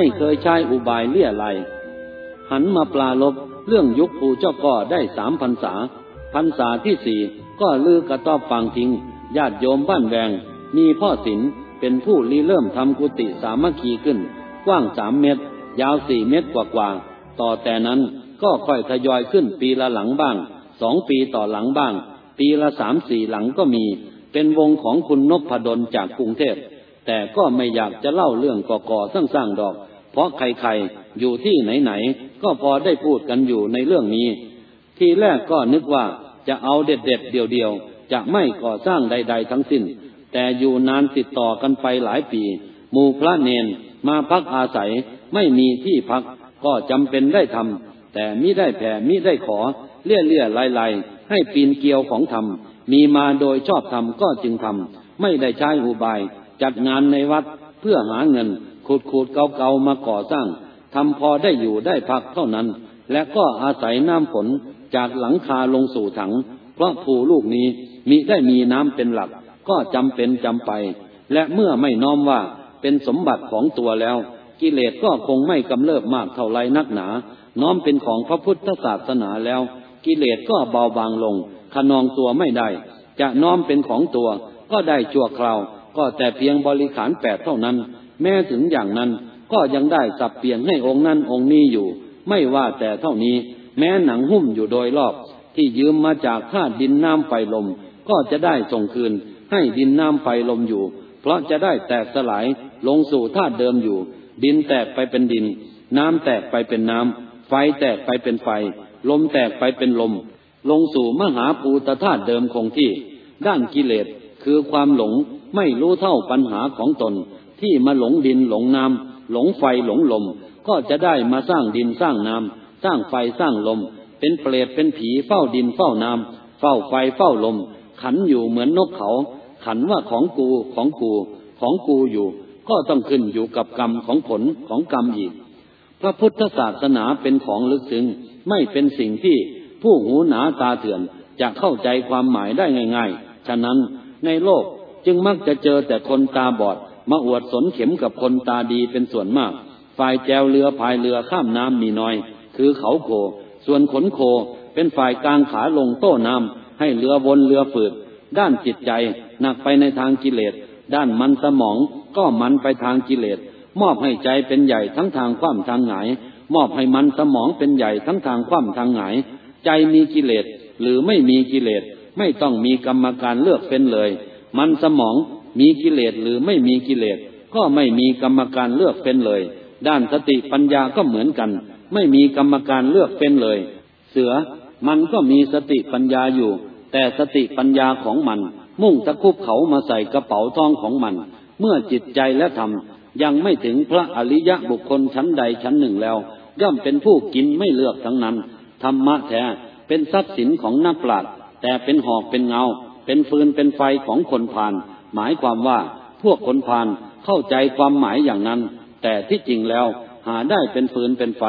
ไม่เคยใช้อุบายเลี่ยไรหันมาปลาลบเรื่องยุคภูเจ้าก็ได้สามพรรษาพรรษาที่สี่ก็ลือกระตอบฟังทิ้งญาติโยมบ้านแวงมีพ่อศิลเป็นผู้รีเริ่มทำกุฏิสามัคคีขึ้น กว้างสามเมตร ยาวสี่เมตรกว่าๆ ต่อแต่นั้นก็ค่อยทยอยขึ้นปีละหลังบ้าง สองปีต่อหลังบ้าง ปีละสามสี่หลังก็มี เป็นวงของคุณนพดลจากกรุงเทพ แต่ก็ไม่อยากจะเล่าเรื่องก่อๆสร้างๆดอก เพราะใครๆอยู่ที่ไหนๆก็พอได้พูดกันอยู่ในเรื่องนี้ ทีแรกก็นึกว่าจะเอาเด็ดๆเดียวๆจะไม่ก่อสร้างใด ๆ ทั้งสิ้น แต่อยู่นานติดต่อกันไปหลายปีหมู่พระเนนมาพักอาศัยไม่มีที่พักก็จำเป็นได้ทำแต่มิได้แผ่มิได้ขอเลี่ยเลี่ยลายลายให้ปีนเกียวของธรรม มีมาโดยชอบธรรมก็จึงทำไม่ได้ใช้อุบาย จัดงานในวัดเพื่อหาเงิน ขุดขุดเกาเกามาก่อสร้างทำพอได้อยู่ได้พักเท่านั้น และก็อาศัยน้ำฝนจากหลังคาลงสู่ถัง เพราะผูลูกนี้มิได้มีน้ำเป็นหลัก ก็จำเป็นจำไป และเมื่อไม่น้อมว่าเป็นสมบัติของตัวแล้ว กิเลสก็คงไม่กำเริบมากเท่าไรนักหนา น้อมเป็นของพระพุทธศาสนาแล้ว กิเลสก็เบาบางลงขนองตัวไม่ได้ จะน้อมเป็นของตัวก็ได้ชั่วคราว ก็แต่เพียงบริขารแปดเท่านั้น แม้ถึงอย่างนั้นก็ยังได้สับเปลี่ยนให้องค์นั้นองค์นี้อยู่ ไม่ว่าแต่เท่านี้ แม้หนังหุ้มอยู่โดยรอบ ที่ยืมมาจากธาตุดินน้ำไฟลม ก็จะได้ส่งคืน ให้ดินน้ำไฟลมอยู่ เพราะจะได้แตกสลายลงสู่ธาตุเดิมอยู่ ดินแตกไปเป็นดิน น้ำแตกไปเป็นน้ำไฟแตกไปเป็นไฟ ลมแตกไปเป็นลม ลงสู่มหาภูตธาตุเดิมคงที่ ด้านกิเลสคือความหลงไม่รู้เท่าปัญหาของตน ที่มาหลงดินหลงน้ำหลงไฟหลงลม ก็จะได้มาสร้างดินสร้างน้ำสร้างไฟสร้างลม เป็นเปรตเป็นผีเฝ้าดินเฝ้าน้ำเฝ้าไฟเฝ้าลม ขันอยู่เหมือนนกเขา ขันว่าของกูของกู ของกูอยู่ ก็ต้องขึ้นอยู่กับกรรมของผลของกรรมอีก พระพุทธศาสนาเป็นของลึกซึ้งไม่เป็นสิ่งที่ผู้หูหนาตาเถื่อนจะเข้าใจความหมายได้ง่าย ๆ ฉะนั้นในโลกจึงมักจะเจอแต่คนตาบอด มาอวดสนเข็มกับคนตาดีเป็นส่วนมาก ฝ่ายแจวเรือพายเรือข้ามน้ำมีน้อย คือเขาโค ส่วนขนโคเป็นฝ่ายกลางขาลงโต้น้ำให้เรือวนเรือฝืด ด้านจิตใจหนักไปในทางกิเลส ด้านมันสมองก็มันไปทางกิเลส มอบให้ใจเป็นใหญ่ทั้งทางความทางหงาย มอบให้มันสมองเป็นใหญ่ทั้งทางคว่ำทางหงาย ใจมีกิเลสหรือไม่มีกิเลสไม่ต้องมีกรรมการเลือกเป็นเลย มันสมอง มีกิเลสหรือไม่มีกิเลส ก็ไม่มีกรรมการเลือกเป็นเลย ด้านสติปัญญาก็เหมือนกัน ไม่มีกรรมการเลือกเป็นเลย เสือมันก็มีสติปัญญาอยู่ แต่สติปัญญาของมัน มุ่งตะคุบเขามาใส่กระเป๋าทองของมัน เมื่อจิตใจและธรรมยังไม่ถึงพระอริยะบุคคลชั้นใดชั้นหนึ่งแล้ว ย่อมเป็นผู้กินไม่เลือกทั้งนั้นธรรมะแท้เป็นทรัพย์สินของนักปราชญ์แต่เป็นหอกเป็นเงา เป็นฟืนเป็นไฟของคนพาน หมายความว่าพวกคนพานเข้าใจความหมายอย่างนั้น แต่ที่จริงแล้วหาได้เป็นฟืนเป็นไฟ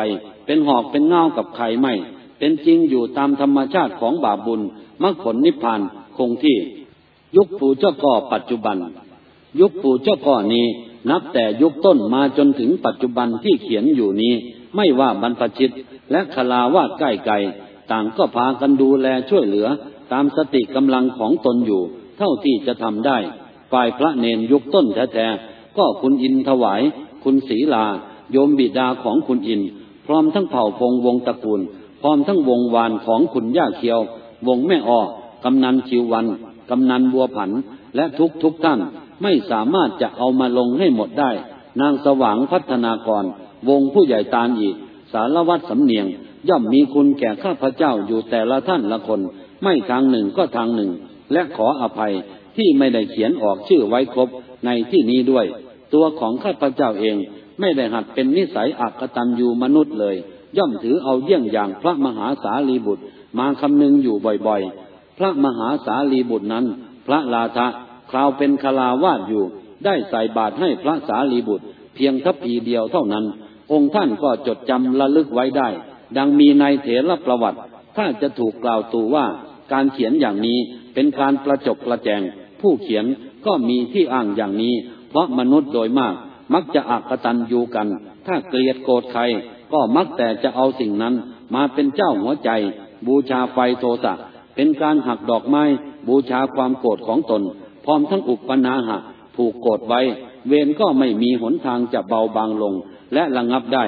เป็นหอกเป็นเงากับใครไม่ เป็นจริงอยู่ตามธรรมชาติของบาปบุญมรรคผลนิพพานคงที่ ยุคปู่เจ้าก่อปัจจุบัน ยุคปู่เจ้าก่อนี้ นับแต่ยุคต้นมาจนถึงปัจจุบันที่เขียนอยู่นี้ ไม่ว่าบรรพชิตและคลาวาดใกล้ไกลต่างก็พากันดูแลช่วยเหลือตามสติกำลังของตนอยู่ เท่าที่จะทำได้ ฝ่ายพระเนนยุคต้นแท้ๆก็คุณอินถวาย คุณศีลา โยมบิดาของคุณอิน พร้อมทั้งเผ่าพงวงตระกูล พร้อมทั้งวงวานของคุณย่าเคียว วงแม่ออกำนันชิววันกำนันบัวผันและทุกทุกท่านไม่สามารถจะเอามาลงให้หมดได้ นางสว่างพัฒนากร วงผู้ใหญ่ตาลอีก สารวัตรสำเนียง ย่อมมีคุณแก่ข้าพเจ้าอยู่แต่ละท่านละคน ไม่ทางหนึ่งก็ทางหนึ่ง และขออภัย ที่ไม่ได้เขียนออกชื่อไว้ครบในที่นี้ด้วย ตัวของข้าพเจ้าเองไม่ได้หัดเป็นนิสัยอักตันยูมนุษย์เลย ย่อมถือเอาเยี่ยงอย่างพระมหาสารีบุตร มาคำนึงอยู่บ่อยๆ พระมหาสารีบุตรนั้น พระลาทะคราวเป็นคลาวาดอยู่ ได้ใส่บาตรให้พระสารีบุตร เพียงทัพพีเดียวเท่านั้น องค์ท่านก็จดจำระลึกไว้ได้ ดังมีในเถรประวัติ ถ้าจะถูกกล่าวตูว่า การเขียนอย่างนี้เป็นการประจบประแจง ผู้เขียนก็มีที่อ้างอย่างนี้ เพราะมนุษย์โดยมาก มักจะอักตันอยู่กัน ถ้าเกลียดโกรธใคร ก็มักแต่จะเอาสิ่งนั้น มาเป็นเจ้าหัวใจ บูชาไฟโทสะเป็นการหักดอกไม้ บูชาความโกรธของตน พร้อมทั้งอุปนาหะผูกโกรธไว้ เวรก็ไม่มีหนทางจะเบาบางลง และระงับได้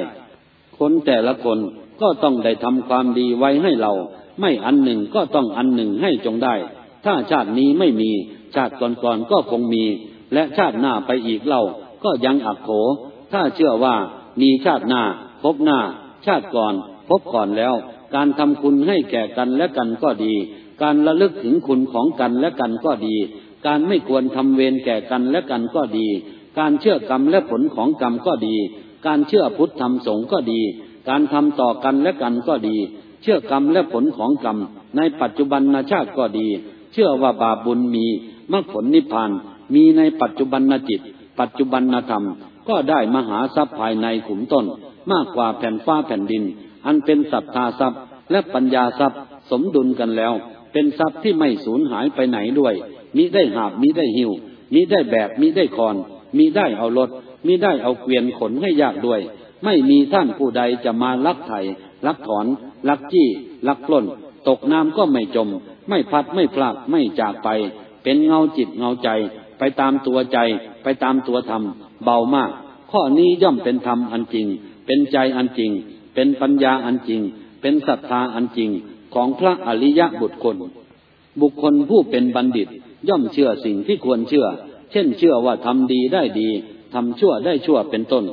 คนแต่ละคนก็ต้องได้ทำความดีไว้ให้เรา ไม่อันหนึ่งก็ต้องอันหนึ่งให้จงได้ ถ้าชาตินี้ไม่มี ชาติก่อนๆก็คงมี และชาติหน้าไปอีกเล่า ก็ยังอักโข ถ้าเชื่อว่ามีชาติหน้า พบหน้า ชาติก่อน พบก่อนแล้ว การทำคุณให้แก่กันและกันก็ดี การระลึกถึงคุณของกันและกันก็ดี การไม่ควรทำเวรแก่กันและกันก็ดี การเชื่อกรรมและผลของกรรมก็ดี การเชื่อพุทธธรรมสงฆ์ก็ดี การทำต่อกันและกันก็ดี เชื่อกรรมและผลของกรรมในปัจจุบันชาติก็ดี เชื่อว่าบาปบุญมี มรรคผลนิพพานมีในปัจจุบันจิต ปัจจุบันธรรม ก็ได้มหาทรัพย์ภายในขุมต้น มากกว่าแผ่นฟ้าแผ่นดิน อันเป็นศรัทธาทรัพย์ และปัญญาทรัพย์ สมดุลกันแล้ว เป็นทรัพย์ที่ไม่สูญหายไปไหนด้วยมิได้หาบมิได้หิวมิได้แบกมิได้คอนมิได้เอารถมิได้เอาเกวียนขนให้ยากด้วย ไม่มีท่านผู้ใดจะมาลักไถ่ลักถอนลักจี้ลักปล้น ตกน้ำก็ไม่จม ไม่พัดไม่พลากไม่จากไป เป็นเงาจิตเงาใจ ไปตามตัวใจ ไปตามตัวธรรม เบามาก ข้อนี้ย่อมเป็นธรรมอันจริง เป็นใจอันจริง เป็นปัญญาอันจริง เป็นศรัทธาอันจริง ของพระอริยะบุตรคน บุคคลผู้เป็นบัณฑิต ย่อมเชื่อสิ่งที่ควรเชื่อ เช่นเชื่อว่าทำดีได้ดีทำชั่วได้ชั่วเป็นต้น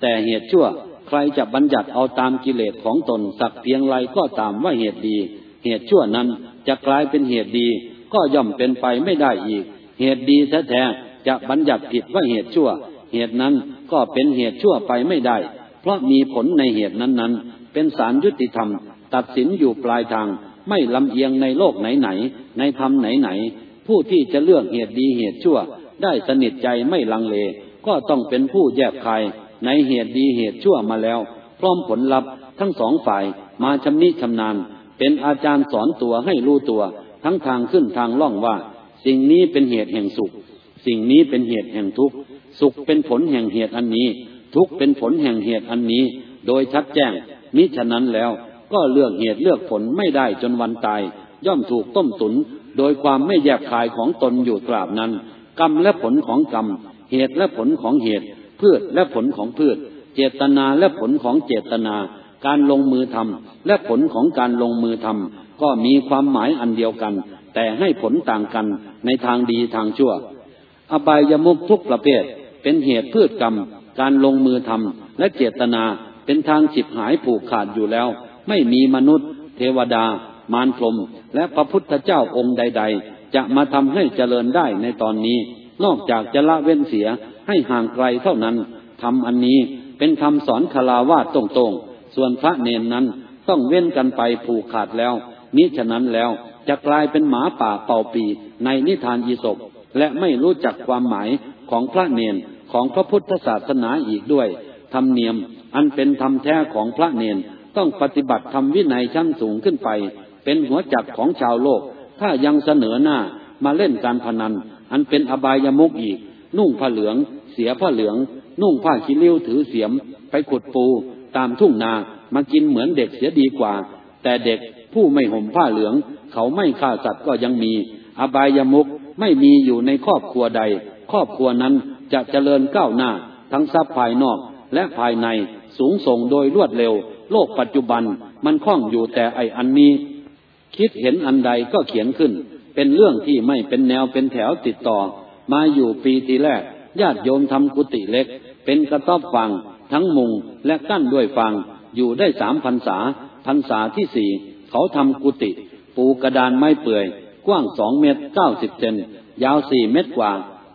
แต่เหตุชั่วใครจะบัญญัติเอาตามกิเลสของตนสักเพียงไรก็ตามว่าเหตุดี เหตุชั่วนั้นจะกลายเป็นเหตุดี ก็ย่อมเป็นไปไม่ได้อีก เหตุดีแท้ๆจะบัญญัติผิดว่าเหตุชั่ว เหตุนั้นก็เป็นเหตุชั่วไปไม่ได้ เพราะมีผลในเหตุนั้นๆ เป็นสารยุติธรรม ตัดสินอยู่ปลายทาง ไม่ลำเอียงในโลกไหนๆในธรรมไหนๆผู้ที่จะเลือกเหตุดีเหตุชั่ว ได้สนิทใจไม่ลังเล ก็ต้องเป็นผู้แยบคายในเหตุดีเหตุชั่วมาแล้ว พร้อมผลลัพธ์ทั้งสองฝ่ายมาชำนิชำนาญ เป็นอาจารย์สอนตัวให้รู้ตัว ทั้งทางขึ้นทางล่องว่า สิ่งนี้เป็นเหตุแห่งสุข สิ่งนี้เป็นเหตุแห่งทุกข์ สุขเป็นผลแห่งเหตุอันนี้ ทุกข์เป็นผลแห่งเหตุอันนี้ โดยชัดแจ้งมิฉะนั้นแล้วก็เลือกเหตุเลือกผลไม่ได้จนวันตาย ย่อมถูกต้มตุน โดยความไม่แยบคายของตนอยู่ตราบนั้น กรรมและผลของกรรม เหตุและผลของเหตุ พืชและผลของพืช เจตนาและผลของเจตนา การลงมือทำและผลของการลงมือทำ ก็มีความหมายอันเดียวกัน แต่ให้ผลต่างกันในทางดีทางชั่ว อบายมุกทุกประเภท เป็นเหตุพืชกรรม การลงมือทำและเจตนาเป็นทางฉิบหายผูกขาดอยู่แล้ว ไม่มีมนุษย์ เทวดา มารพรมและพระพุทธเจ้าองค์ใด ๆ จะมาทำให้เจริญได้ในตอนนี้ นอกจากจะละเว้นเสียให้ห่างไกลเท่านั้นทำอันนี้เป็นคำสอนคลาวาตตรงๆ ส่วนพระเนนนั้นต้องเว้นกันไปผูกขาดแล้ว นิฉะนั้นแล้วจะกลายเป็นหมาป่าเป่าปีในนิทานอีศบและไม่รู้จักความหมายของพระเนนของพระพุทธศาสนาอีกด้วยธรรมเนียมอันเป็นธรรมแท้ของพระเนนต้องปฏิบัติธรรมวินัยชั้นสูงขึ้นไป เป็นหัวจักของชาวโลก ถ้ายังเสนอหน้ามาเล่นการพนัน อันเป็นอบายามุกอีก นุ่งผ้าเหลือง เสียผ้าเหลือง นุ่งผ้าขี้ริ้วถือเสียม ไปขุดปู ตามทุ่งนามากินเหมือนเด็กเสียดีกว่า แต่เด็กผู้ไม่ห่มผ้าเหลือง เขาไม่ฆ่าสัตว์ก็ยังมี อบายามุกไม่มีอยู่ในครอบครัวใด ครอบครัวนั้นจะเจริญก้าวหน้า ทั้งทรัพย์ภายนอกและภายในสูงส่งโดยรวดเร็ว โลกปัจจุบันมันคล่องอยู่แต่ไออันนี้ คิดเห็นอันใดก็เขียนขึ้น เป็นเรื่องที่ไม่เป็นแนวเป็นแถวติดต่อ มาอยู่ปีที่แรก ญาติโยมทำกุฏิเล็ก เป็นกระต๊อบฟางทั้งมุงและกั้นด้วยฟางอยู่ได้สามพรรษา พรรษาที่สี่เขาทำกุฏิปูกระดานไม้เปื่อย กว้างสองเมตรเก้าสิบเซนยาวสี่เมตรกว่า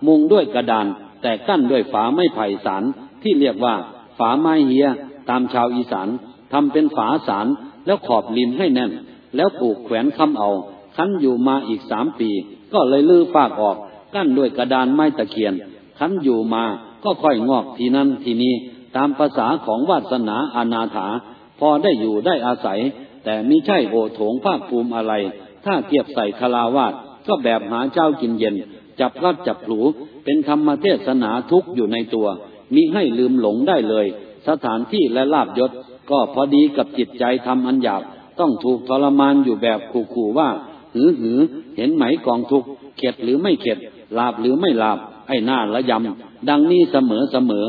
มุงด้วยกระดาน แต่กั้นด้วยฝาไม้ไผ่สารที่เรียกว่า ฝาไม้เฮีย ตามชาวอีสานทำเป็นฝาสารแล้วขอบริมให้แน่น แล้วปลูกแขวนคำเอา คั้นอยู่มาอีกสามปี ก็เลยลื้อฝากออก กั้นด้วยกระดานไม้ตะเคียนขันอยู่มาก็ค่อยงอกทีนั้นทีนี้ ตามภาษาของวาสนาอนาถา อได้อยู่ได้อาศัย แต่มิใช่โอโถงภาคภูมิอะไร ถ้าเทียบใส่คลาวาสก็แบบหาเจ้ากินเย็น จับรัดจับผูเป็นธรรมเทศนาทุกอยู่ในตัวมิให้ลืมหลงได้เลย สถานที่และลาบยศ ก็พอดีกับจิตใจทำอันหยาบต้องถูกทรมานอยู่แบบขู่ๆว่า หือหือ เห็นไหมกองทุกเข็ดหรือไม่เข็ดลาบหรือไม่ลาบ ไอ้หน้าละยำ ดังนี้เสมอเสมอ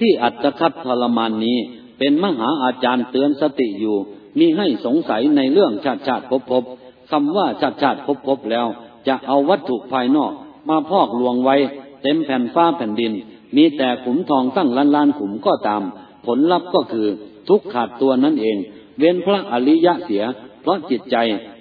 ที่อัตคัดทรมานนี้ เป็นมหาอาจารย์เตือนสติอยู่มีให้สงสัยในเรื่องชาติชาติพบพบคำว่าชาติชาติพบพบแล้ว จะเอาวัตถุภายนอก มาพอกลวงไว้ เต็มแผ่นฟ้าแผ่นดิน มีแต่ขุมทองตั้งล้านล้านขุมก็ตาม ผลลัพธ์ก็คือทุกขาดตัวนั่นเอง เว้นพระอริยะเสีย เพราะจิตใจ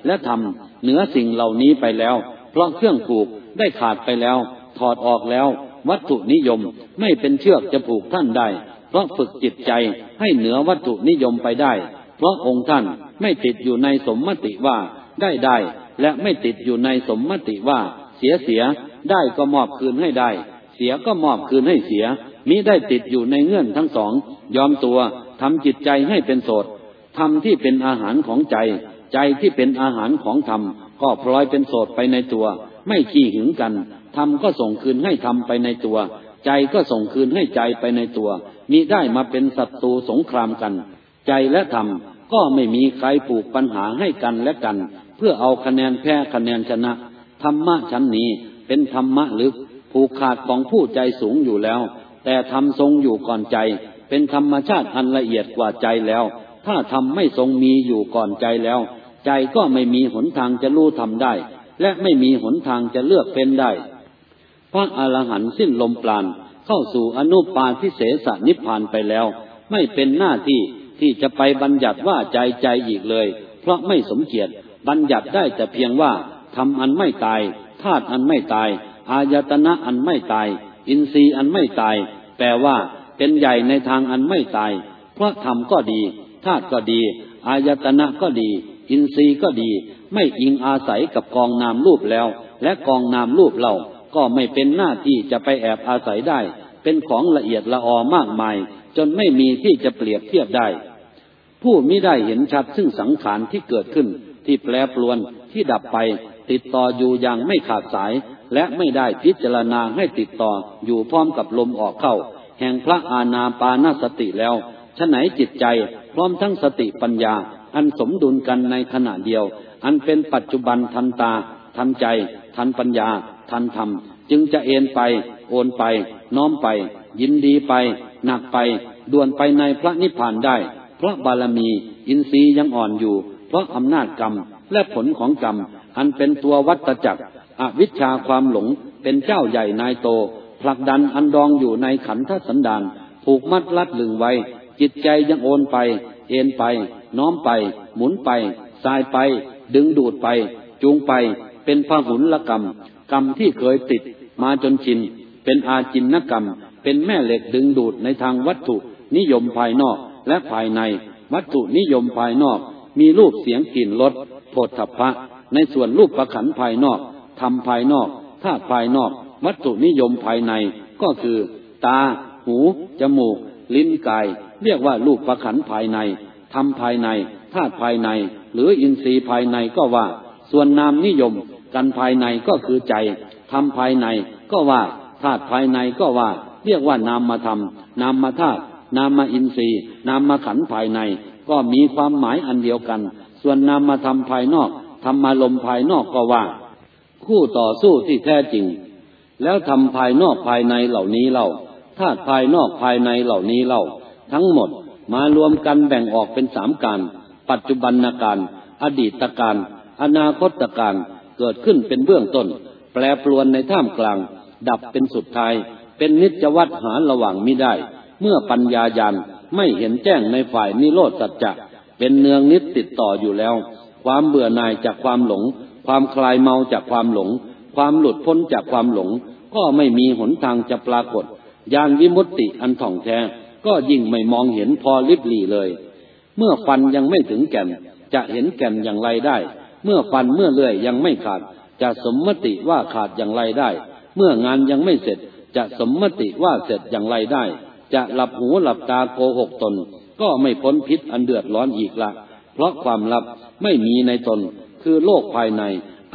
และธรรมเหนือสิ่งเหล่านี้ไปแล้ว เพราะเครื่องผูกได้ขาดไปแล้ว ถอดออกแล้ว วัตถุนิยมไม่เป็นเชือกจะผูกท่านได้ ราะฝึกจิตใจให้เหนือวัตถุนิยมไปได้ เพราะองค์ท่านไม่ติดอยู่ในสมมติว่าได้ได้และไม่ติดอยู่ในสมมติว่า เสียเสีย ได้ก็มอบคืนให้ได้ เสียก็มอบคืนให้เสียมิได้ติดอยู่ในเงื่อนทั้งสอง ยอมตัวทำจิตใจให้เป็นโสดทำที่เป็นอาหารของใจ ใจที่เป็นอาหารของธรรม ก็พลอยเป็นโสดไปในตัว ไม่ขี้หึงกันธรรมก็ส่งคืนให้ธรรมไปในตัว ใจก็ส่งคืนให้ใจไปในตัว มิได้มาเป็นศัตรูสงครามกัน ใจและธรรมก็ไม่มีใครปลูกปัญหาให้กันและกัน เพื่อเอาคะแนนแพ้คะแนนชนะ ธรรมะชั้นนี้เป็นธรรมะลึก ผูกขาดของผู้ใจสูงอยู่แล้ว แต่ธรรมทรงอยู่ก่อนใจ เป็นธรรมชาติอันละเอียดกว่าใจแล้ว ถ้าธรรมไม่ทรงมีอยู่ก่อนใจแล้ว ใจก็ไม่มีหนทางจะรู้ทำได้ และไม่มีหนทางจะเลือกเป็นได้ พระอรหันต์สิ้นลมปราณ เข้าสู่อนุปาทิเสสนิพพานไปแล้ว ไม่เป็นหน้าที่ที่จะไปบัญญัติว่าใจใจอีกเลย เพราะไม่สมเกียรติบัญญัติได้แต่เพียงว่าทำอันไม่ตายธาตุอันไม่ตาย อายตนะอันไม่ตาย อินทรีย์อันไม่ตาย แปลว่าเป็นใหญ่ในทางอันไม่ตาย เพราะธรรมก็ดีธาตุก็ดี อายตนะก็ดี อินทรีย์ก็ดี ไม่อิงอาศัยกับกองนามรูปแล้ว และกองนามรูปเรา ก็ไม่เป็นหน้าที่จะไปแอบอาศัยได้ เป็นของละเอียดละออมากมาย จนไม่มีที่จะเปรียบเทียบได้ ผู้มิได้เห็นชัดซึ่งสังขารที่เกิดขึ้น ที่แปรปรวนที่ดับไป ติดต่ออยู่อย่างไม่ขาดสาย และไม่ได้พิจารณาให้ติดต่ออยู่พร้อมกับลมออกเข้า แห่งพระอาณาปานาสติแล้วฉไหนจิตใจพร้อมทั้งสติปัญญา อันสมดุลกันในขณะเดียว อันเป็นปัจจุบันทันตา ทันใจ ทันปัญญา ทันธรรม จึงจะเอ็นไป โอนไป น้อมไป ยินดีไป หนักไป ด่วนไปในพระนิพพานได้ เพราะบารมี อินทรีย์ยังอ่อนอยู่ เพราะอำนาจกรรม และผลของกรรม อันเป็นตัววัตจักร อวิชชาความหลง เป็นเจ้าใหญ่นายโต ผลักดันอันดองอยู่ในขันธสันดาน ผูกมัดลัดลึงไว้ จิตใจยังโอนไป เอ็นไป น้อมไป หมุนไป สายไป ดึงดูดไป จูงไป เป็นพหุนละกรรม กรรมที่เคยติดมาจนชิน เป็นอาจินนกรรม เป็นแม่เหล็กดึงดูดในทางวัตถุ นิยมภายนอกและภายใน วัตถุนิยมภายนอก มีรูปเสียงกลิ่นรสโผฏฐัพพะ ในส่วนรูปประขันภายนอกทำภายนอกธาตุภายนอก วัตถุนิยมภายในก็คือ ตา หู จมูก ลิ้นกาย เรียกว่ารูปประขันภายในทำภายในธาตุภายใน หรืออินทรีย์ภายในก็ว่า ส่วนนามนิยม กันภายในก็คือใจทำภายในก็ว่าธาตุภายในก็ว่า เรียกว่านามาธรรมนามาธาตุนามาอินทรีย์ นามาขันภายใน ก็มีความหมายอันเดียวกัน ส่วนนามาธรรมภายนอกธรรมารมภายนอกก็ว่า คู่ต่อสู้ที่แท้จริง แล้วทำภายนอกภายในเหล่านี้เล่าธาตุภายนอกภายในเหล่านี้เล่า ทั้งหมดมารวมกันแบ่งออกเป็นสามการ ปัจจุบันการ อดีตการ อนาคตการ เกิดขึ้นเป็นเบื้องต้น แปรปรวนในท่ามกลาง ดับเป็นสุดท้าย เป็นนิจวัตหาระหว่างมิได้ เมื่อปัญญายานไม่เห็นแจ้งในฝ่ายนิโรธสัจจะเป็นเนืองนิดติดต่ออยู่แล้ว ความเบื่อหน่ายจากความหลง ความคลายเมาจากความหลง ความหลุดพ้นจากความหลง ก็ไม่มีหนทางจะปรากฏยานวิมุตติอันถ่องแท้ก็ยิ่งไม่มองเห็นพอลิบหลีเลย เมื่อฟันยังไม่ถึงแก่นจะเห็นแก่นอย่างไรได้ เมื่อฟันเมื่อเลื่อยยังไม่ขาด จะสมมติว่าขาดอย่างไรได้ เมื่องานยังไม่เสร็จ จะสมมติว่าเสร็จอย่างไรได้ จะหลับหูหลับตาโกหกตน ก็ไม่พ้นพิษอันเดือดร้อนอีกละ เพราะความลับไม่มีในตน คือโลกภายใน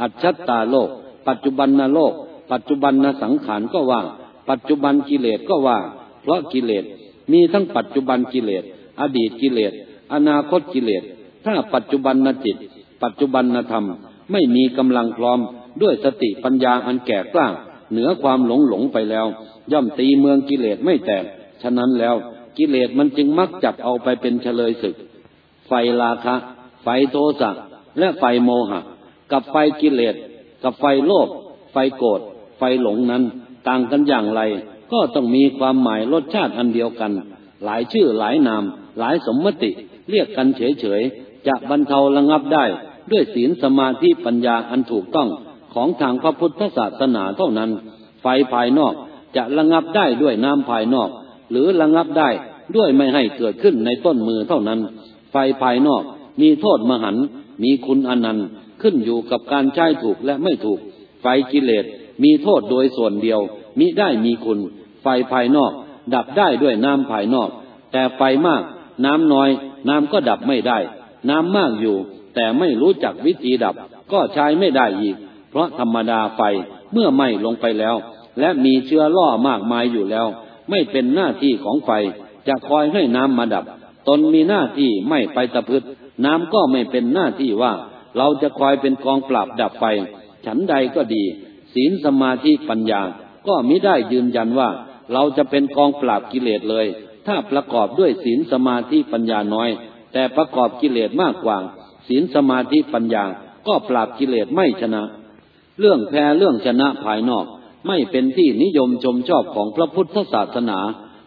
อัจฉตาโลก ปัจจุบันนโลก ปัจจุบันนสังขารก็ว่า ปัจจุบันกิเลสก็ว่า เพราะกิเลสมีทั้งปัจจุบันกิเลส อดีตกิเลส อนาคตกิเลส ถ้าปัจจุบันนจิต ปัจจุบันธรรม ไม่มีกำลังพร้อมด้วยสติปัญญาอันแก่กล้า เหนือความหลงหลงไปแล้ว ย่อมตีเมืองกิเลสไม่แตก ฉะนั้นแล้วกิเลสมันจึงมักจับเอาไปเป็นเฉลยศึก ไฟราคะ ไฟโทสะ และไฟโมหะ กับไฟกิเลส กับไฟโลภ ไฟโกรธ ไฟหลงนั้น ต่างกันอย่างไร ก็ต้องมีความหมายรสชาติอันเดียวกัน หลายชื่อหลายนาม หลายสมมติ เรียกกันเฉยๆ จะบรรเทาระงับได้ ด้วยศีลสมาธิปัญญาอันถูกต้องของทางพระพุทธศาสนาเท่านั้น ไฟภายนอกจะระงับได้ด้วยน้ำภายนอก หรือระงับได้ด้วยไม่ให้เกิดขึ้นในต้นมือเท่านั้น ไฟภายนอกมีโทษมหันมีคุณอนันต์ขึ้นอยู่กับการใช้ถูกและไม่ถูก ไฟกิเลสมีโทษโดยส่วนเดียว มิได้มีคุณ ไฟภายนอก ดับได้ด้วยน้ำภายนอก แต่ไฟมาก น้ำน้อย น้ำก็ดับไม่ได้ น้ำมากอยู่ แต่ไม่รู้จักวิธีดับ ก็ใช้ไม่ได้อีก เพราะธรรมดาไฟเมื่อไหม้ลงไปแล้ว และมีเชื้อล่อมากมายอยู่แล้ว ไม่เป็นหน้าที่ของไฟ จะคอยให้น้ำมาดับ ตนมีหน้าที่ไม่ไปตะพืชน้ำก็ไม่เป็นหน้าที่ว่า เราจะคอยเป็นกองปราบดับไฟ ฉันใดก็ดี ศีลสมาธิปัญญา ก็มิได้ยืนยันว่า เราจะเป็นกองปราบกิเลสเลย ถ้าประกอบด้วยศีลสมาธิปัญญาน้อย แต่ประกอบกิเลสมากกว่า ศีลสมาธิปัญญาก็ปราบกิเลสไม่ชนะ เรื่องแพ้เรื่องชนะภายนอก ไม่เป็นที่นิยมชมชอบของพระพุทธศาสนา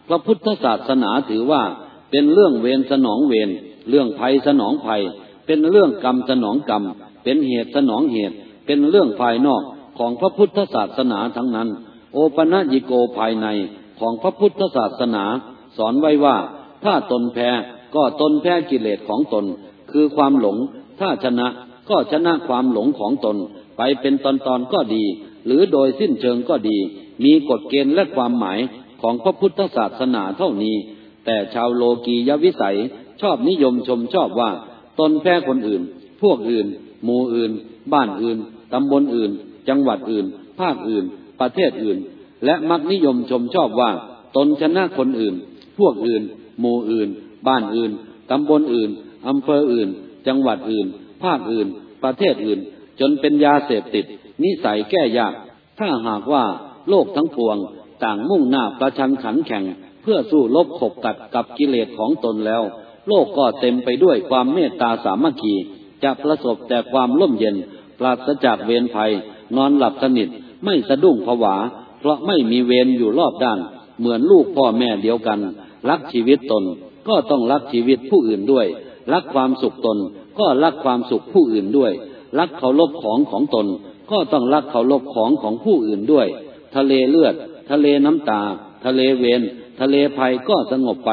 พระพุทธศาสนาถือว่า เป็นเรื่องเวรสนองเวรเรื่องภัยสนองภัย เป็นเรื่องกรรมสนองกรรม เป็นเหตุสนองเหตุ เป็นเรื่องภายนอกของพระพุทธศาสนาทั้งนั้น โอปะญิโกภายในของพระพุทธศาสนา สอนไว้ว่า ถ้าตนแพ้ก็ตนแพ้กิเลสของตน คือความหลง ถ้าชนะก็ชนะความหลงของตน ไปเป็นตอนๆก็ดี หรือโดยสิ้นเชิงก็ดี มีกฎเกณฑ์และความหมายของพระพุทธศาสนาเท่านี้ แต่ชาวโลกียวิสัยชอบนิยมชมชอบว่า ตนแพ้คนอื่น พวกอื่น หมู่อื่น บ้านอื่น ตำบลอื่น จังหวัดอื่น ภาคอื่น ประเทศอื่น และมักนิยมชมชอบว่า ตนชนะคนอื่น พวกอื่น หมู่อื่น บ้านอื่น ตำบลอื่น อำเภออื่น จังหวัดอื่น ภาคอื่น ประเทศอื่น จนเป็นยาเสพติด นิสัยแก้ยาก ถ้าหากว่าโลกทั้งปวง ต่างมุ่งหน้าประชันขันแข่ง เพื่อสู้ลบขบกัดกับกิเลสของตนแล้ว โลกก็เต็มไปด้วยความเมตตาสามัคคี จะประสบแต่ความร่มเย็น ปราศจากเวรภัย นอนหลับสนิท ไม่สะดุ้งผวา เพราะไม่มีเวรอยู่รอบด้าน เหมือนลูกพ่อแม่เดียวกัน รักชีวิตตนก็ต้องรักชีวิตผู้อื่นด้วย รักความสุขตน ก็รักความสุขผู้อื่นด้วย รักเคารพของของตน ก็ต้องรักเคารพของของผู้อื่นด้วย ทะเลเลือด ทะเลน้ำตา ทะเลเวนทะเลภัยก็สงบไป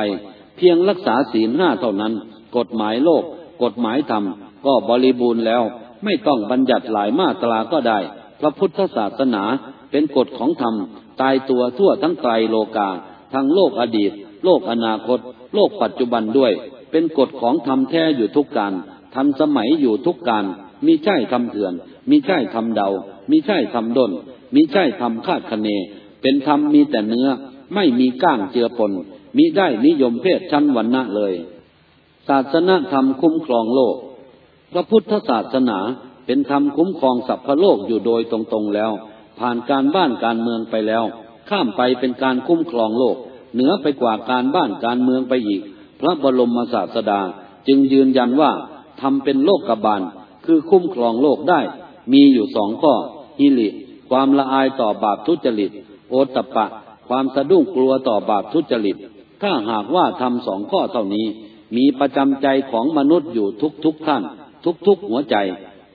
เพียงรักษาศีลห้าเท่านั้น กฎหมายโลก กฎหมายธรรม ก็บริบูรณ์แล้ว ไม่ต้องบัญญัติหลายมาตราก็ได้ พระพุทธศาสนาเป็นกฎของธรรม ตายตัวทั่วทั้งไตรโลกา ทั้งโลกอดีต โลกอนาคต โลกปัจจุบันด้วย เป็นกฎของธรรมแท้อยู่ทุกการทันสมัยอยู่ทุกการมีใช่ทำเถื่อน มีใช่ทำเดา มีใช่ทำดนมีใช่ทำคาดคะเน เป็นธรรมมีแต่เนื้อ ไม่มีก้างเจือปนมิได้นิยมเพศชั้นวันณะเลย ศาสนาธรรมคุ้มครองโลก พระพุทธศาสนาเป็นธรรมคุ้มครองสัพพโลกอยู่โดยตรงๆแล้ว ผ่านการบ้านการเมืองไปแล้ว ข้ามไปเป็นการคุ้มครองโลก เหนือไปกว่าการบ้านการเมืองไปอีก พระบรมศาสดาจึงยืนยันว่าทำเป็นโลกกบาล คือคุ้มครองโลกได้ มีอยู่สองข้อ ฮิริความละอายต่อบาปทุจริต โอตปะ ความสะดุ้งกลัวต่อบาปทุจริต ถ้าหากว่าทำสองข้อเท่านี้ มีประจำใจของมนุษย์อยู่ทุกทุกท่าน ทุกทุกหัวใจ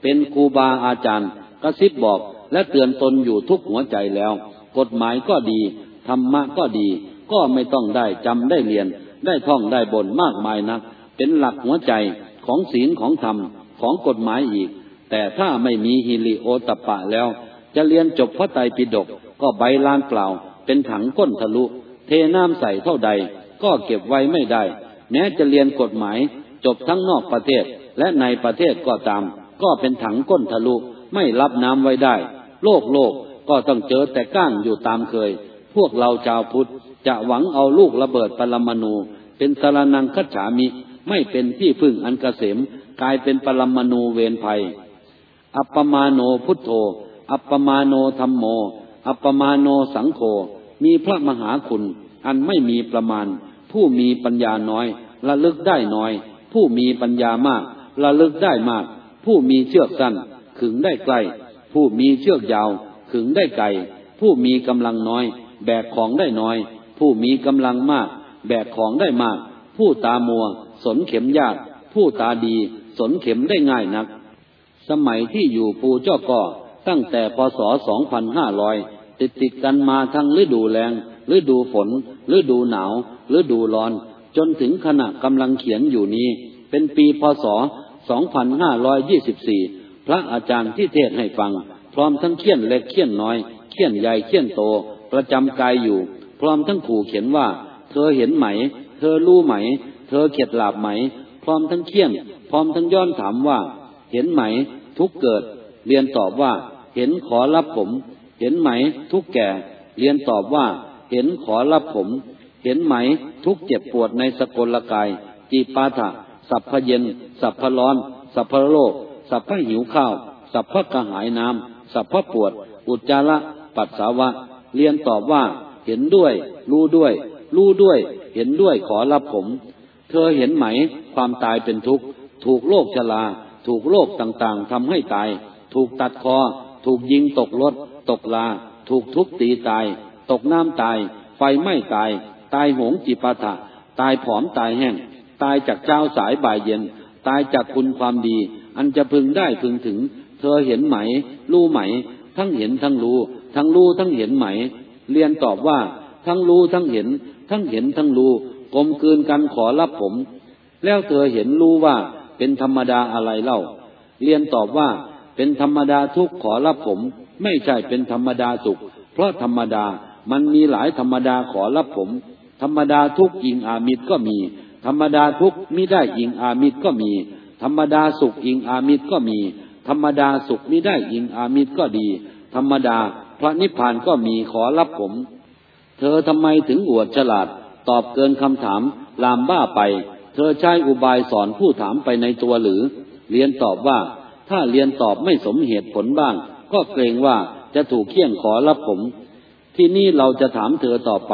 เป็นครูบาอาจารย์กระซิบบอกและเตือนตนอยู่ทุกหัวใจแล้ว กฎหมายก็ดี ธรรมะก็ดี ก็ไม่ต้องได้จำได้เรียน ได้ท่องได้บนมากมายนัก เป็นหลักหัวใจของศีลของธรรมของกฎหมายอีก แต่ถ้าไม่มีฮิริโอตปะแล้ว จะเรียนจบพระไตรปิฎกก็ใบลานเปล่า เป็นถังก้นทะลุ เทน้ำใส่เท่าใด ก็เก็บไว้ไม่ได้ แม้จะเรียนกฎหมายจบทั้งนอกประเทศและในประเทศก็ตาม ก็เป็นถังก้นทะลุไม่รับน้ำไว้ได้ โลกโลกก็ต้องเจอแต่ก้างอยู่ตามเคย พวกเราชาวพุทธ จะหวังเอาลูกระเบิดปรมาณูเป็นสารนังคัจฉามิ ไม่เป็นที่พึ่งอันกเกษมกลายเป็นปรมาณูเวรภัย อัปปมาโนพุทโธ อัปปมาโนธรรมโม อัปปมาโนสังโฆมีพระมหาคุณ อันไม่มีประมาณ ผู้มีปัญญาน้อยระลึกได้น้อย ผู้มีปัญญามากระลึกได้มาก ผู้มีเชือกสั้น ขึงได้ใกล้ ผู้มีเชือกยาว ขึงได้ไกล ผู้มีกำลังน้อย แบกของได้น้อย ผู้มีกำลังมาก แบกของได้มาก ผู้ตามัว สนเข็มยาก ผู้ตาดี สนเข็มได้ง่ายนัก สมัยที่อยู่ปูเจ้าก่อตั้งแต่พศ 2500 ติดติดกันมาทั้งฤดูแรงฤดูฝนฤดูหนาวฤดูร้อน จนถึงขณะกำลังเขียนอยู่นี้ เป็นปีพศ 2524 พระอาจารย์ที่เทศให้ฟัง พร้อมทั้งเขี้ยนเล็กเขี้ยนน้อย เขี้ยนใหญ่เขี้ยนโต ประจำกายอยู่ พร้อมทั้งขู่เขียนว่า เธอเห็นไหม เธอรู้ไหม เธอเข็ดหลาบไหม พร้อมทั้งเขี่ยน พร้อมทั้งย้อนถามว่า เห็นไหม ทุกเกิด เรียนตอบว่า เห็นขอรับผม เห็นไหม ทุกแก่ เรียนตอบว่า เห็นขอรับผม เห็นไหม ทุกเจ็บปวดในสกลกาย จีปาถะสัพพเย็น สัพพร้อน สัพพโลก สัพพหิวข้าว สัพพกระหายน้ำสัพพปวด อุจจาระ ปัสสาวะ เรียนตอบว่า เห็นด้วย รู้ด้วย รู้ด้วย เห็นด้วยขอรับผม เธอเห็นไหม ความตายเป็นทุกข์ ถูกโรคชรา ถูกโรคต่างๆทำให้ตาย ถูกตัดคอ ถูกยิงตกรถ ตกลา ถูกทุบตีตาย ตกน้ำตาย ไฟไหม้ตาย ตายหงจิปาถะ ตายผอมตายแห้ง ตายจากเช้าสายบ่ายเย็น ตายจากคุณความดี อันจะพึงได้พึงถึง เธอเห็นไหม รู้ไหม ทั้งเห็นทั้งรู้ ทั้งรู้ทั้งเห็นไหม เรียนตอบว่าทั้งรู้ทั้งเห็น ทั้งเห็นทั้งรู้กลมกลืนกันขอรับผม แล้วเธอเห็นรู้ว่าเป็นธรรมดาอะไรเล่า เรียนตอบว่าเป็นธรรมดาทุกขอรับผม ไม่ใช่เป็นธรรมดาสุข เพราะธรรมดามันมีหลายธรรมดาขอรับผม ธรรมดาทุกยิงอามิตรก็มี ธรรมดาทุกมิได้ยิงอามิตรก็มี ธรรมดาสุขยิงอามิตรก็มี ธรรมดาสุขมิได้ยิงอามิตรก็ดี ธรรมดา พระนิพพานก็มีขอรับผม เธอทำไมถึงอวดฉลาด ตอบเกินคำถาม ลามบ้าไป เธอใช้อุบายสอนผู้ถามไปในตัวหรือ เรียนตอบว่า ถ้าเรียนตอบไม่สมเหตุผลบ้าง ก็เกรงว่าจะถูกเคี่ยงขอรับผม ที่นี่เราจะถามเธอต่อไป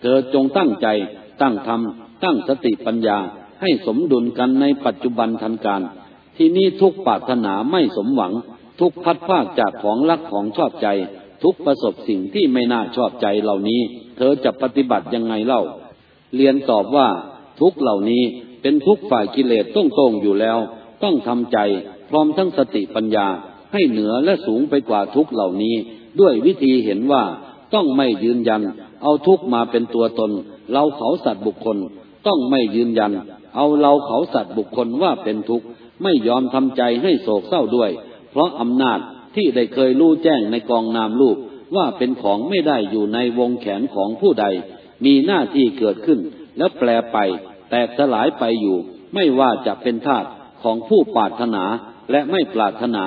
เธอจงตั้งใจ ตั้งธรรม ตั้งสติปัญญา ให้สมดุลกันในปัจจุบันทันการ ที่นี่ทุกปรารถนาไม่สมหวัง ทุกพัดภาคจากของรักของชอบใจ ทุกประสบสิ่งที่ไม่น่าชอบใจเหล่านี้ เธอจะปฏิบัติยังไงเล่า เรียนตอบว่าทุกเหล่านี้เป็นทุกฝ่ายกิเลสต้องตรงอยู่แล้ว ต้องทำใจ พร้อมทั้งสติปัญญาให้เหนือและสูงไปกว่าทุกเหล่านี้ ด้วยวิธีเห็นว่าต้องไม่ยืนยัน เอาทุกมาเป็นตัวตน เราเขาสัตว์บุคคล ต้องไม่ยืนยัน เอาเราเขาสัตว์บุคคลว่าเป็นทุกข์ไม่ยอมทำใจให้โศกเศร้าด้วย เพราะอำนาจ ที่ได้เคยรู้แจ้งในกองนามลูกว่าเป็นของไม่ได้อยู่ในวงแขนของผู้ใด มีหน้าที่เกิดขึ้น แล้วแปลไป แตกสลายไปอยู่ ไม่ว่าจะเป็นธาตุของผู้ปรารถนาและไม่ปรารถนา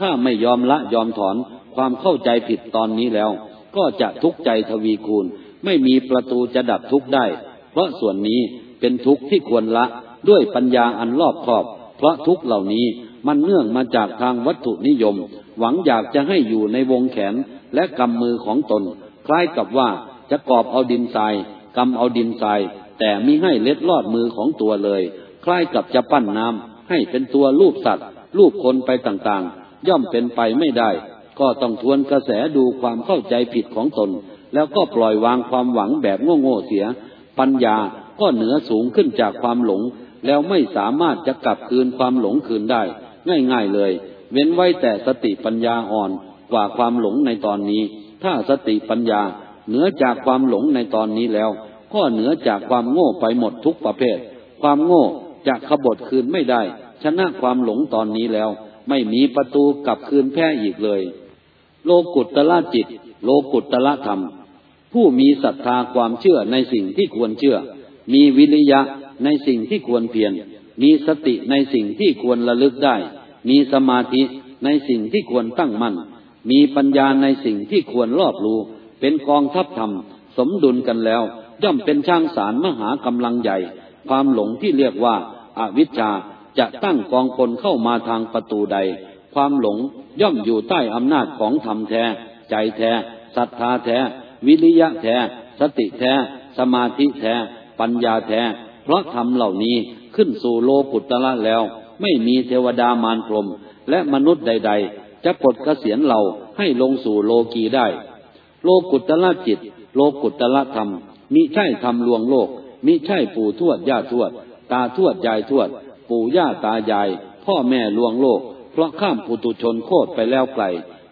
ถ้าไม่ยอมละยอมถอนความเข้าใจผิดตอนนี้แล้ว ก็จะทุกข์ใจทวีคูณ ไม่มีประตูจะดับทุกข์ได้ เพราะส่วนนี้เป็นทุกข์ที่ควรละด้วยปัญญาอันรอบคอบ เพราะทุกข์เหล่านี้มันเนื่องมาจากทางวัตถุนิยม หวังอยากจะให้อยู่ในวงแขนและกำมือของตน คล้ายกับว่าจะกอบเอาดินทรายกำเอาดินทราย แต่มิให้เล็ดลอดมือของตัวเลย คล้ายกับจะปั้นน้ำให้เป็นตัวรูปสัตว์ รูปคนไปต่างๆ ย่อมเป็นไปไม่ได้ ก็ต้องทวนกระแสดูความเข้าใจผิดของตน แล้วก็ปล่อยวางความหวังแบบโง่ๆเสีย ปัญญาก็เหนือสูงขึ้นจากความหลง แล้วไม่สามารถจะกลับคืนความหลงคืนได้ ง่ายๆเลย เว้นไว้แต่สติปัญญาอ่อนกว่าความหลงในตอนนี้ ถ้าสติปัญญาเหนือจากความหลงในตอนนี้แล้ว ก็เหนือจากความโง่ไปหมดทุกประเภท ความโง่จะขบฏคืนไม่ได้ ชนะความหลงตอนนี้แล้ว ไม่มีประตูกลับคืนแพ้อีกเลย โลกุตตละจิต โลกุตตละธรรม ผู้มีศรัทธาความเชื่อในสิ่งที่ควรเชื่อ มีวิริยะในสิ่งที่ควรเพียรมีสติในสิ่งที่ควรระลึกได้ มีสมาธิในสิ่งที่ควรตั้งมั่น มีปัญญาในสิ่งที่ควรรอบรู้ เป็นกองทัพธรรม สมดุลกันแล้ว ย่อมเป็นช่างสารมหากำลังใหญ่ ความหลงที่เรียกว่าอาวิชชาจะตั้งกองคนเข้ามาทางประตูใด ความหลงย่อมอยู่ใต้อำนาจของธรรมแท้ ใจแท้ศรัทธาแท้ วิริยะแท้ สติแท้ สมาธิแท้ ปัญญาแท้ เพราะธรรมเหล่านี้ขึ้นสู่โลกุตละแล้ว ไม่มีเทวดามารพรมและมนุษย์ใด ๆ จะปลดเกษียณเราให้ลงสู่โลกีได้ โลกุตละจิต โลกุตละธรรม มิใช่ธรรมลวงโลก มิใช่ปู่ทวดย่าทวด ตาทวดยายทวด ปู่ย่าตายาย พ่อแม่ลวงโลก เพราะข้ามปุตุชนโคตรไปแล้วไกล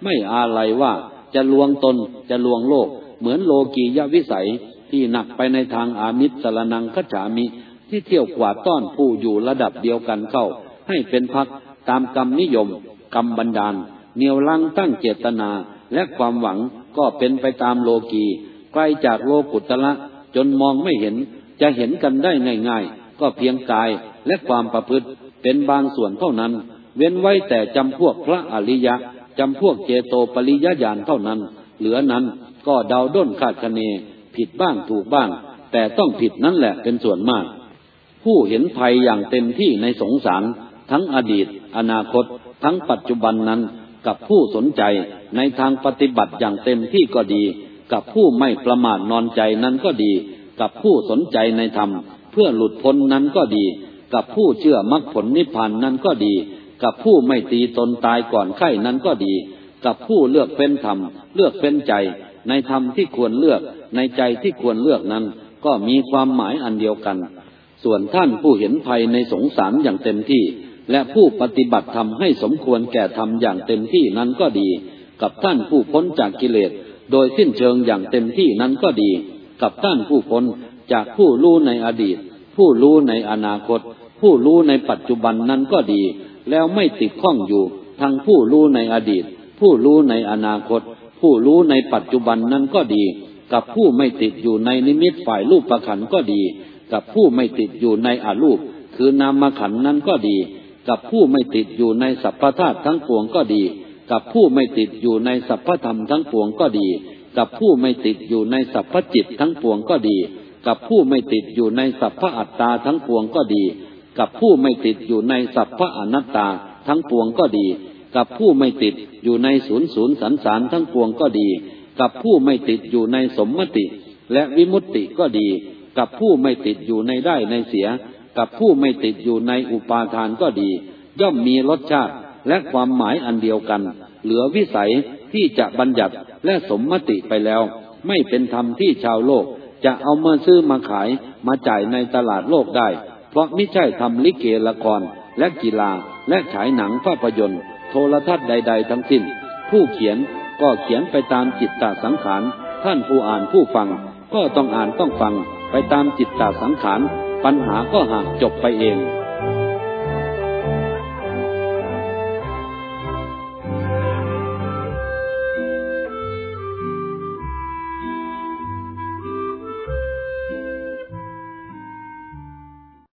ไม่อาลัยว่าจะลวงตนจะลวงโลก เหมือนโลกียวิสัยที่หนักไปในทางอามิตรสรนังขฉามิที่เที่ยวกวาดต้อนผู้อยู่ระดับเดียวกันเข้า ให้เป็นพักตามกรรมนิยม กรรมบันดาลเหนียวลังตั้งเจตนาและความหวังก็เป็นไปตามโลกีไกลจากโลกุตละจนมองไม่เห็นจะเห็นกันได้ง่ายๆ ก็เพียงกายและความประพฤติเป็นบางส่วนเท่านั้น เว้นไว้แต่จำพวกพระอริยะจำพวกเจโตปริยญาณเท่านั้น เหลือนั้นก็เดาด้นขาดคะเน ผิดบ้างถูกบ้าง แต่ต้องผิดนั่นแหละเป็นส่วนมาก ผู้เห็นภัยอย่างเต็มที่ในสงสาร ทั้งอดีต อนาคต ทั้งปัจจุบันนั้นกับผู้สนใจในทางปฏิบัติอย่างเต็มที่ก็ดี กับผู้ไม่ประมาทนอนใจนั้นก็ดี กับผู้สนใจในธรรม เพื่อหลุดพ้นนั้นก็ดี กับผู้เชื่อมรรคผลนิพพานนั้นก็ดี กับผู้ไม่ตีตนตายก่อนไข้นั้นก็ดี กับผู้เลือกเป็นธรรม เลือกเป็นใจ ในธรรมที่ควรเลือกในใจที่ควรเลือกนั้น ก็มีความหมายอันเดียวกัน ส่วนท่านผู้เห็นภัยในสงสารอย่างเต็มที่ และผู้ปฏิบัติธรรมให้สมควรแก่ธรรมอย่างเต็มที่นั้นก็ดี กับท่านผู้พ้นจากกิเลส โดยสิ้นเชิงอย่างเต็มที่นั้นก็ดี กับท่านผู้พ้นจากผู้รู้ในอดีต ผู้รู้ในอนาคต ผู้รู้ในปัจจุบันนั้นก็ดี แล้วไม่ติดข้องอยู่ ทั้งผู้รู้ในอดีต ผู้รู้ในอนาคต ผู้รู้ในปัจจุบันนั้นก็ดี กับผู้ไม่ติดอยู่ในนิมิตฝ่ายรูปประขันก็ดี กับผู้ไม่ติดอยู่ในอารูปคือนามขันนั้นก็ดี กับผู้ไม่ติดอยู่ในสัพพธาตุทั้งปวงก็ดี กับผู้ไม่ติดอยู่ในสัพพธรรมทั้งปวงก็ดี กับผู้ไม่ติดอยู่ในสัพพจิตทั้งปวงก็ดี กับผู้ไม่ติดอยู่ในสัพพอัตตาทั้งปวงก็ดี กับผู้ไม่ติดอยู่ในสัพพอนัตตาทั้งปวงก็ดี กับผู้ไม่ติดอยู่ในศูนย์ศูนย์สันสารทั้งปวงก็ดี กับผู้ไม่ติดอยู่ในสมมติ และวิมุตติก็ดี กับผู้ไม่ติดอยู่ในได้ในเสีย กับผู้ไม่ติดอยู่ในอุปาทานก็ดี ย่อมมีรสชาติและความหมายอันเดียวกัน เหลือวิสัยที่จะบัญญัติและสมมติไปแล้ว ไม่เป็นธรรมที่ชาวโลก จะเอามาซื้อมาขายมาจ่ายในตลาดโลกได้ เพราะไม่ใช่ทำลิเกละคร และกีฬาและฉายหนังภาพยนตร์ โทรทัศน์ใด ๆ ทั้งสิ้น ผู้เขียนก็เขียนไปตามจิตตสังขาร ท่านผู้อ่านผู้ฟัง ก็ต้องอ่านต้องฟังไปตามจิตตสังขาร ปัญหาก็หากจบไปเอง